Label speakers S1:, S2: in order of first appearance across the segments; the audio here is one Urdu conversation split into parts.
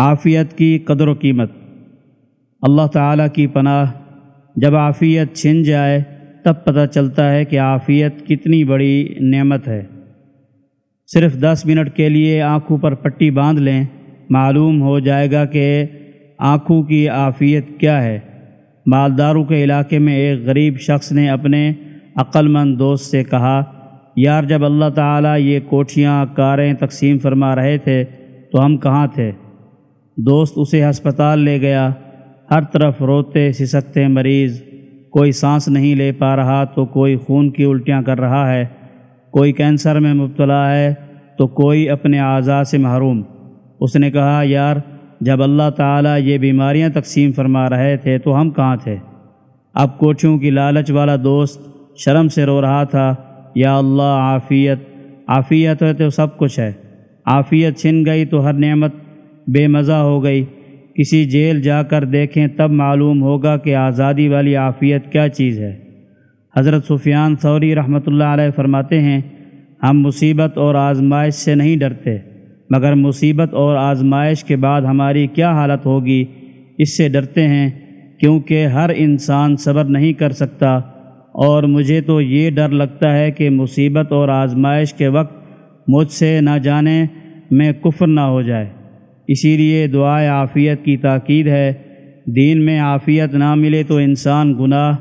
S1: عافیت کی قدر و قیمت۔ اللہ تعالیٰ کی پناہ جب عافیت چھن جائے، تب پتہ چلتا ہے کہ عافیت کتنی بڑی نعمت ہے۔ صرف دس منٹ کے لیے آنکھوں پر پٹی باندھ لیں، معلوم ہو جائے گا کہ آنکھوں کی عافیت کیا ہے۔ مالداروں کے علاقے میں ایک غریب شخص نے اپنے عقل مند دوست سے کہا، یار، جب اللہ تعالیٰ یہ کوٹھیاں، کاریں تقسیم فرما رہے تھے، تو ہم کہاں تھے؟ دوست اسے ہسپتال لے گیا۔ ہر طرف روتے سسکتے مریض۔ کوئی سانس نہیں لے پا رہا تو کوئی خون کی الٹیاں کر رہا ہے۔ کوئی کینسر میں مبتلا ہے تو کوئی اپنے اعضاء سے محروم۔ اس نے کہا، یار، جب اللہ تعالیٰ یہ بیماریاں تقسیم فرما رہے تھے تو ہم کہاں تھے؟ اب کوٹھیوں کی لالچ والا دوست شرم سے رو رہا تھا۔ یا اللہ، عافیت۔ عافیت ہے تو سب کچھ ہے۔ عافیت چھن گئی تو ہر نعمت بے مزہ ہو گئی۔ کسی جیل جا کر دیکھیں تب معلوم ہوگا کہ آزادی والی عافیت کیا چیز ہے۔ حضرت سفیان ثوری رحمۃ اللہ علیہ فرماتے ہیں، ہم مصیبت اور آزمائش سے نہیں ڈرتے، مگر مصیبت اور آزمائش کے بعد ہماری کیا حالت ہوگی؟ اس سے ڈرتے ہیں، کیونکہ ہر انسان صبر نہیں کر سکتا۔ اور مجھے تو یہ ڈر لگتا ہے کہ مصیبت اور آزمائش کے وقت مجھ سے نہ جانے، میں کفر نہ ہو جائے۔ اسی لیے دعائے عافیت کی تاکید ہے۔ دین میں عافیت نہ ملے تو انسان گناہ،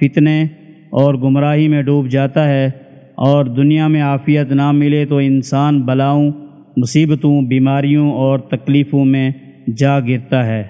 S1: فتنے اور گمراہی میں ڈوب جاتا ہے۔ اور دنیا میں عافیت نہ ملے تو انسان بلاؤں، مصیبتوں، بیماریوں اور تکلیفوں میں جا گرتا ہے۔